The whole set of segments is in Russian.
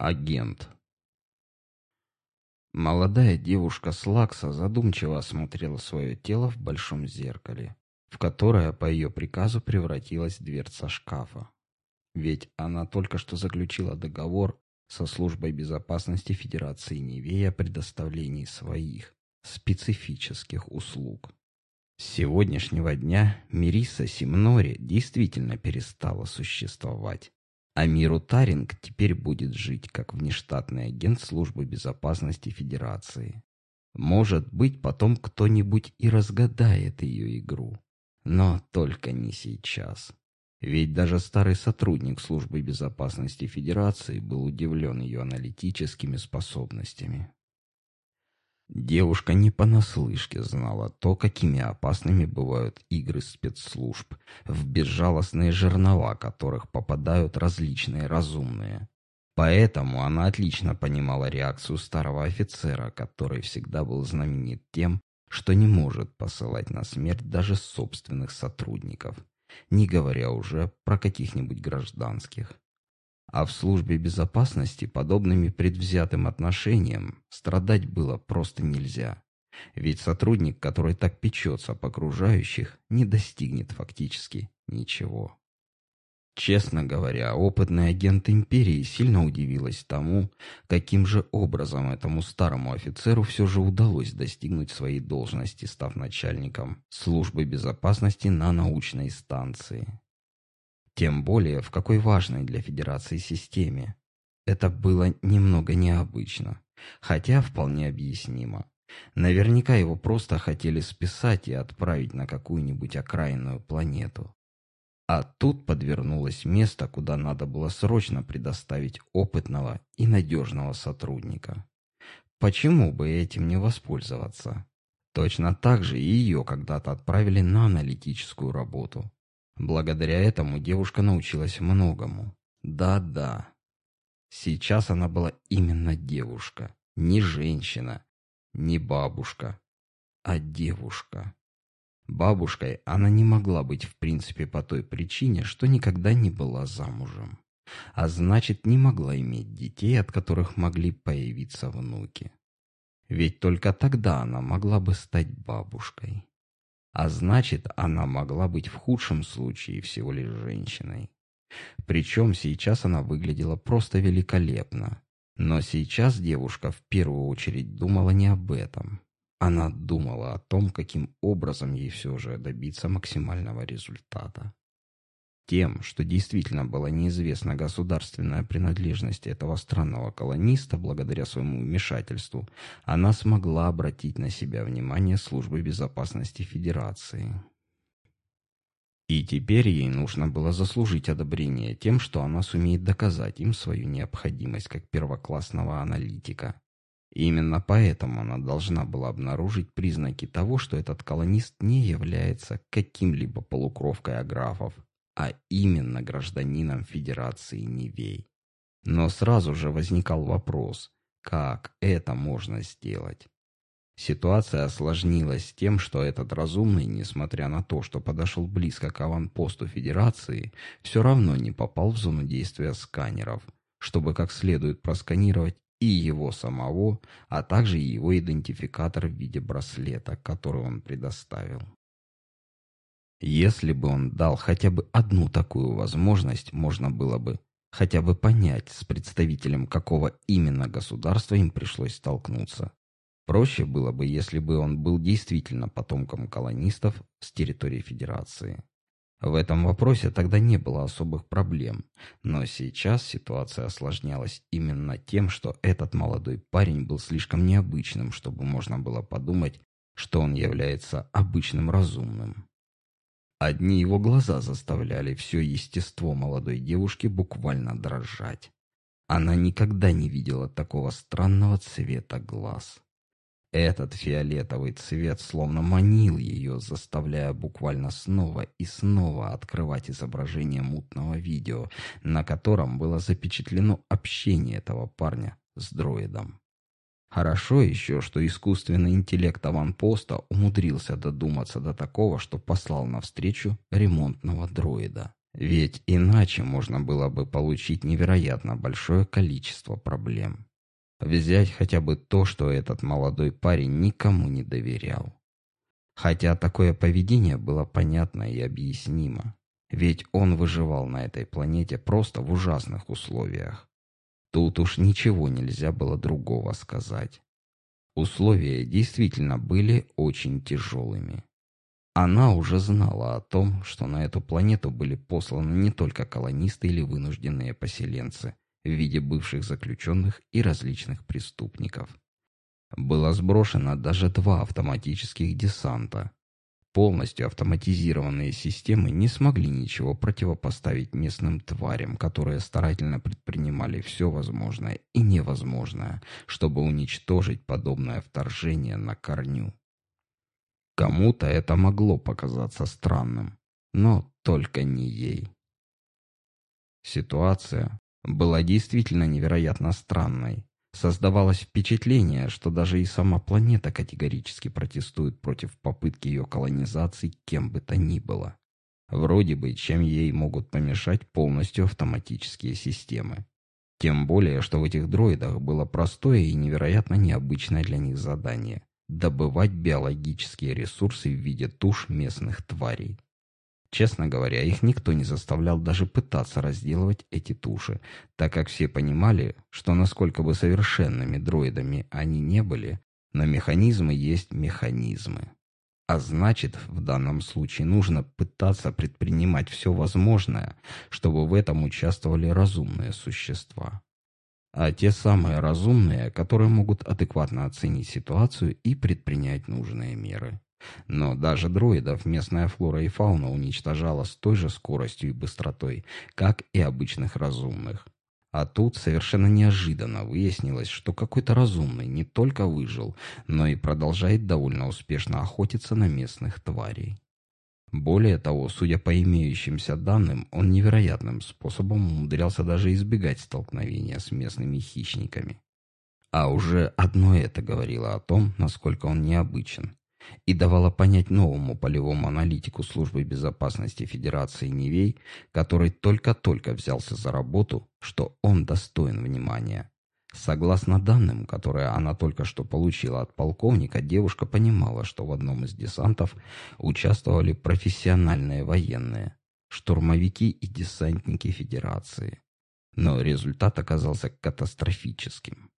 Агент. Молодая девушка Слакса задумчиво осмотрела свое тело в большом зеркале, в которое по ее приказу превратилась дверца шкафа. Ведь она только что заключила договор со службой безопасности Федерации Невея о предоставлении своих специфических услуг. С сегодняшнего дня Мириса Симнори действительно перестала существовать. А Миру Таринг теперь будет жить как внештатный агент службы безопасности Федерации. Может быть, потом кто-нибудь и разгадает ее игру. Но только не сейчас. Ведь даже старый сотрудник службы безопасности Федерации был удивлен ее аналитическими способностями. Девушка не понаслышке знала то, какими опасными бывают игры спецслужб, в безжалостные жернова которых попадают различные разумные. Поэтому она отлично понимала реакцию старого офицера, который всегда был знаменит тем, что не может посылать на смерть даже собственных сотрудников, не говоря уже про каких-нибудь гражданских. А в службе безопасности подобными предвзятым отношением страдать было просто нельзя. Ведь сотрудник, который так печется об окружающих, не достигнет фактически ничего. Честно говоря, опытный агент империи сильно удивилась тому, каким же образом этому старому офицеру все же удалось достигнуть своей должности, став начальником службы безопасности на научной станции. Тем более, в какой важной для Федерации системе. Это было немного необычно, хотя вполне объяснимо. Наверняка его просто хотели списать и отправить на какую-нибудь окраинную планету. А тут подвернулось место, куда надо было срочно предоставить опытного и надежного сотрудника. Почему бы этим не воспользоваться? Точно так же и ее когда-то отправили на аналитическую работу. Благодаря этому девушка научилась многому. Да-да. Сейчас она была именно девушка. Не женщина, не бабушка, а девушка. Бабушкой она не могла быть в принципе по той причине, что никогда не была замужем. А значит, не могла иметь детей, от которых могли появиться внуки. Ведь только тогда она могла бы стать бабушкой. А значит, она могла быть в худшем случае всего лишь женщиной. Причем сейчас она выглядела просто великолепно. Но сейчас девушка в первую очередь думала не об этом. Она думала о том, каким образом ей все же добиться максимального результата. Тем, что действительно была неизвестна государственная принадлежность этого странного колониста благодаря своему вмешательству, она смогла обратить на себя внимание службы безопасности Федерации. И теперь ей нужно было заслужить одобрение тем, что она сумеет доказать им свою необходимость как первоклассного аналитика. И именно поэтому она должна была обнаружить признаки того, что этот колонист не является каким-либо полукровкой аграфов, а именно гражданином Федерации Нивей. Но сразу же возникал вопрос, как это можно сделать? Ситуация осложнилась тем, что этот разумный, несмотря на то, что подошел близко к аванпосту Федерации, все равно не попал в зону действия сканеров, чтобы как следует просканировать и его самого, а также его идентификатор в виде браслета, который он предоставил. Если бы он дал хотя бы одну такую возможность, можно было бы хотя бы понять, с представителем какого именно государства им пришлось столкнуться. Проще было бы, если бы он был действительно потомком колонистов с территории Федерации. В этом вопросе тогда не было особых проблем, но сейчас ситуация осложнялась именно тем, что этот молодой парень был слишком необычным, чтобы можно было подумать, что он является обычным разумным. Одни его глаза заставляли все естество молодой девушки буквально дрожать. Она никогда не видела такого странного цвета глаз. Этот фиолетовый цвет словно манил ее, заставляя буквально снова и снова открывать изображение мутного видео, на котором было запечатлено общение этого парня с дроидом. Хорошо еще, что искусственный интеллект аванпоста умудрился додуматься до такого, что послал навстречу ремонтного дроида. Ведь иначе можно было бы получить невероятно большое количество проблем. Взять хотя бы то, что этот молодой парень никому не доверял. Хотя такое поведение было понятно и объяснимо. Ведь он выживал на этой планете просто в ужасных условиях. Тут уж ничего нельзя было другого сказать. Условия действительно были очень тяжелыми. Она уже знала о том, что на эту планету были посланы не только колонисты или вынужденные поселенцы в виде бывших заключенных и различных преступников. Было сброшено даже два автоматических десанта. Полностью автоматизированные системы не смогли ничего противопоставить местным тварям, которые старательно предпринимали все возможное и невозможное, чтобы уничтожить подобное вторжение на корню. Кому-то это могло показаться странным, но только не ей. Ситуация была действительно невероятно странной. Создавалось впечатление, что даже и сама планета категорически протестует против попытки ее колонизации кем бы то ни было. Вроде бы, чем ей могут помешать полностью автоматические системы. Тем более, что в этих дроидах было простое и невероятно необычное для них задание добывать биологические ресурсы в виде туш местных тварей. Честно говоря, их никто не заставлял даже пытаться разделывать эти туши, так как все понимали, что насколько бы совершенными дроидами они не были, но механизмы есть механизмы. А значит, в данном случае нужно пытаться предпринимать все возможное, чтобы в этом участвовали разумные существа а те самые разумные, которые могут адекватно оценить ситуацию и предпринять нужные меры. Но даже дроидов местная флора и фауна уничтожала с той же скоростью и быстротой, как и обычных разумных. А тут совершенно неожиданно выяснилось, что какой-то разумный не только выжил, но и продолжает довольно успешно охотиться на местных тварей. Более того, судя по имеющимся данным, он невероятным способом умудрялся даже избегать столкновения с местными хищниками. А уже одно это говорило о том, насколько он необычен, и давало понять новому полевому аналитику Службы безопасности Федерации Невей, который только-только взялся за работу, что он достоин внимания. Согласно данным, которые она только что получила от полковника, девушка понимала, что в одном из десантов участвовали профессиональные военные, штурмовики и десантники Федерации. Но результат оказался катастрофическим.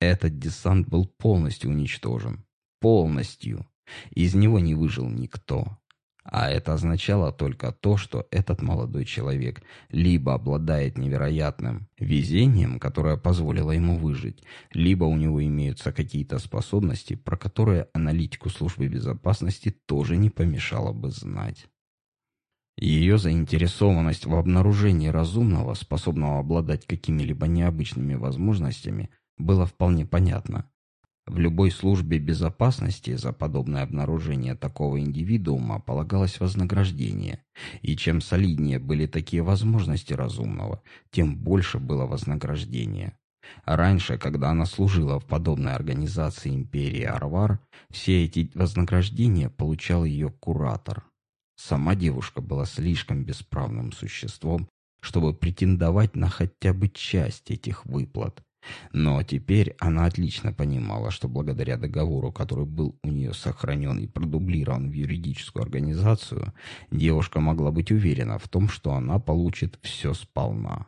Этот десант был полностью уничтожен. Полностью. Из него не выжил никто. А это означало только то, что этот молодой человек либо обладает невероятным везением, которое позволило ему выжить, либо у него имеются какие-то способности, про которые аналитику службы безопасности тоже не помешало бы знать. Ее заинтересованность в обнаружении разумного, способного обладать какими-либо необычными возможностями, было вполне понятно. В любой службе безопасности за подобное обнаружение такого индивидуума полагалось вознаграждение, и чем солиднее были такие возможности разумного, тем больше было вознаграждение. раньше, когда она служила в подобной организации империи Арвар, все эти вознаграждения получал ее куратор. Сама девушка была слишком бесправным существом, чтобы претендовать на хотя бы часть этих выплат, но теперь она отлично понимала, что благодаря договору, который был у нее сохранен и продублирован в юридическую организацию, девушка могла быть уверена в том, что она получит все сполна.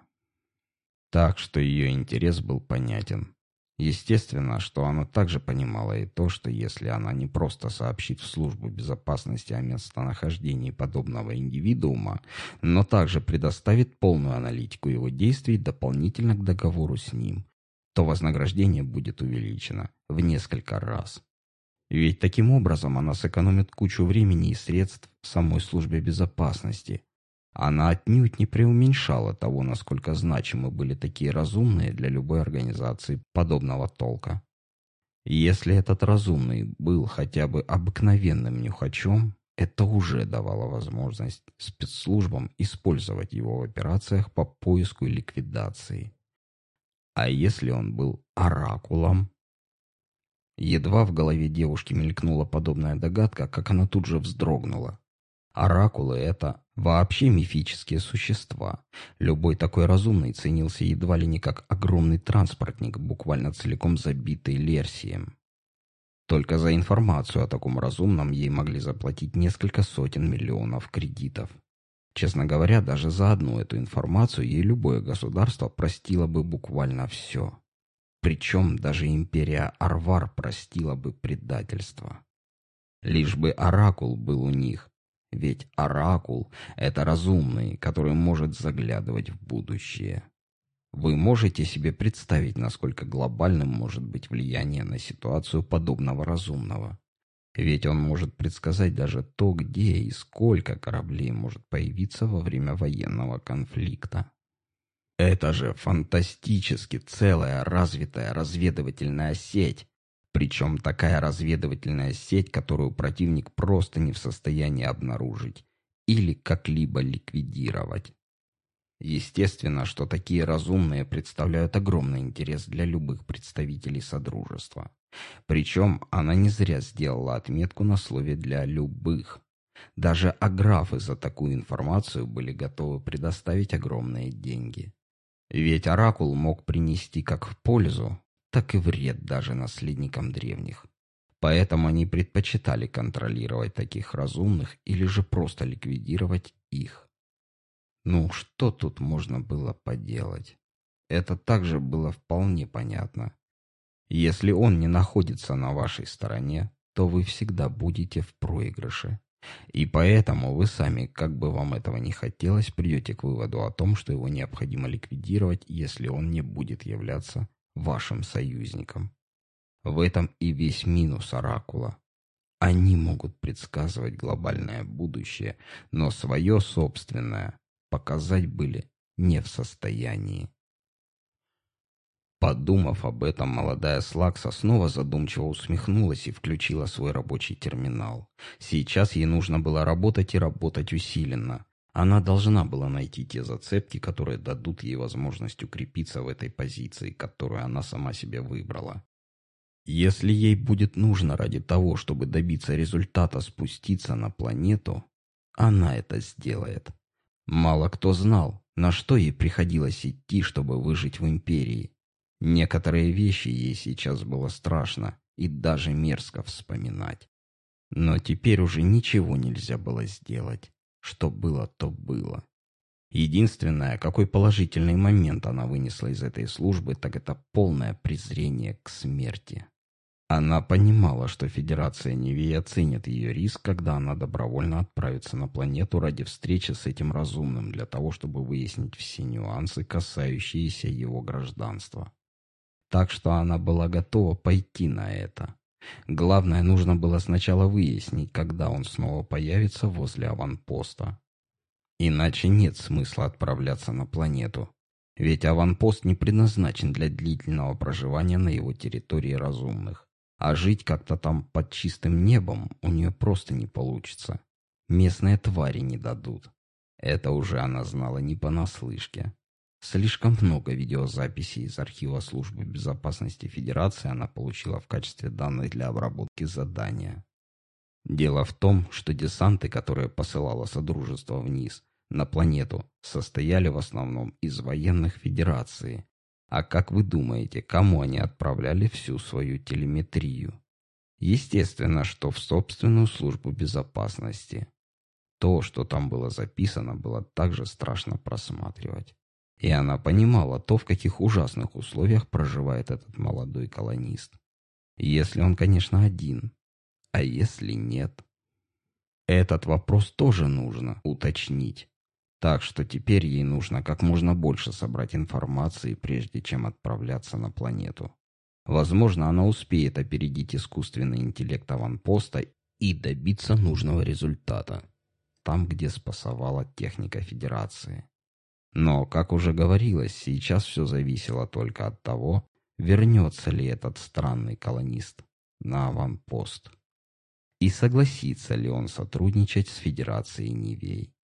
Так что ее интерес был понятен. Естественно, что она также понимала и то, что если она не просто сообщит в службу безопасности о местонахождении подобного индивидуума, но также предоставит полную аналитику его действий дополнительно к договору с ним, то вознаграждение будет увеличено в несколько раз. Ведь таким образом она сэкономит кучу времени и средств самой службе безопасности. Она отнюдь не преуменьшала того, насколько значимы были такие разумные для любой организации подобного толка. Если этот разумный был хотя бы обыкновенным нюхачом, это уже давало возможность спецслужбам использовать его в операциях по поиску и ликвидации. А если он был оракулом? Едва в голове девушки мелькнула подобная догадка, как она тут же вздрогнула. Оракулы — это вообще мифические существа. Любой такой разумный ценился едва ли не как огромный транспортник, буквально целиком забитый Лерсием. Только за информацию о таком разумном ей могли заплатить несколько сотен миллионов кредитов. Честно говоря, даже за одну эту информацию ей любое государство простило бы буквально все. Причем даже империя Арвар простила бы предательство. Лишь бы Оракул был у них, ведь оракул — это разумный, который может заглядывать в будущее. Вы можете себе представить, насколько глобальным может быть влияние на ситуацию подобного разумного? Ведь он может предсказать даже то, где и сколько кораблей может появиться во время военного конфликта. Это же фантастически целая развитая разведывательная сеть, причем такая разведывательная сеть, которую противник просто не в состоянии обнаружить или как-либо ликвидировать. Естественно, что такие разумные представляют огромный интерес для любых представителей Содружества. Причем она не зря сделала отметку на слове «для любых». Даже аграфы за такую информацию были готовы предоставить огромные деньги. Ведь Оракул мог принести как в пользу, так и вред даже наследникам древних. Поэтому они предпочитали контролировать таких разумных или же просто ликвидировать их. Ну, что тут можно было поделать? Это также было вполне понятно. Если он не находится на вашей стороне, то вы всегда будете в проигрыше. И поэтому вы сами, как бы вам этого не хотелось, придете к выводу о том, что его необходимо ликвидировать, если он не будет являться вашим союзникам. В этом и весь минус Оракула. Они могут предсказывать глобальное будущее, но свое собственное показать были не в состоянии. Подумав об этом, молодая Слакса снова задумчиво усмехнулась и включила свой рабочий терминал. Сейчас ей нужно было работать и работать усиленно. Она должна была найти те зацепки, которые дадут ей возможность укрепиться в этой позиции, которую она сама себе выбрала. Если ей будет нужно ради того, чтобы добиться результата спуститься на планету, она это сделает. Мало кто знал, на что ей приходилось идти, чтобы выжить в Империи. Некоторые вещи ей сейчас было страшно и даже мерзко вспоминать. Но теперь уже ничего нельзя было сделать. Что было, то было. Единственное, какой положительный момент она вынесла из этой службы, так это полное презрение к смерти. Она понимала, что Федерация Невей оценит ее риск, когда она добровольно отправится на планету ради встречи с этим разумным, для того, чтобы выяснить все нюансы, касающиеся его гражданства. Так что она была готова пойти на это. Главное, нужно было сначала выяснить, когда он снова появится возле аванпоста. Иначе нет смысла отправляться на планету. Ведь аванпост не предназначен для длительного проживания на его территории разумных. А жить как-то там под чистым небом у нее просто не получится. Местные твари не дадут. Это уже она знала не понаслышке. Слишком много видеозаписей из архива Службы безопасности Федерации она получила в качестве данных для обработки задания. Дело в том, что десанты, которые посылало Содружество вниз, на планету, состояли в основном из военных Федерации. А как вы думаете, кому они отправляли всю свою телеметрию? Естественно, что в собственную службу безопасности. То, что там было записано, было также страшно просматривать. И она понимала то, в каких ужасных условиях проживает этот молодой колонист. Если он, конечно, один. А если нет? Этот вопрос тоже нужно уточнить. Так что теперь ей нужно как можно больше собрать информации, прежде чем отправляться на планету. Возможно, она успеет опередить искусственный интеллект аванпоста и добиться нужного результата. Там, где спасовала техника Федерации. Но, как уже говорилось, сейчас все зависело только от того, вернется ли этот странный колонист на аванпост. И согласится ли он сотрудничать с Федерацией Нивей.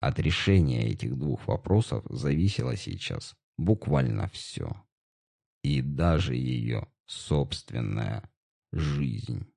От решения этих двух вопросов зависело сейчас буквально все. И даже ее собственная жизнь.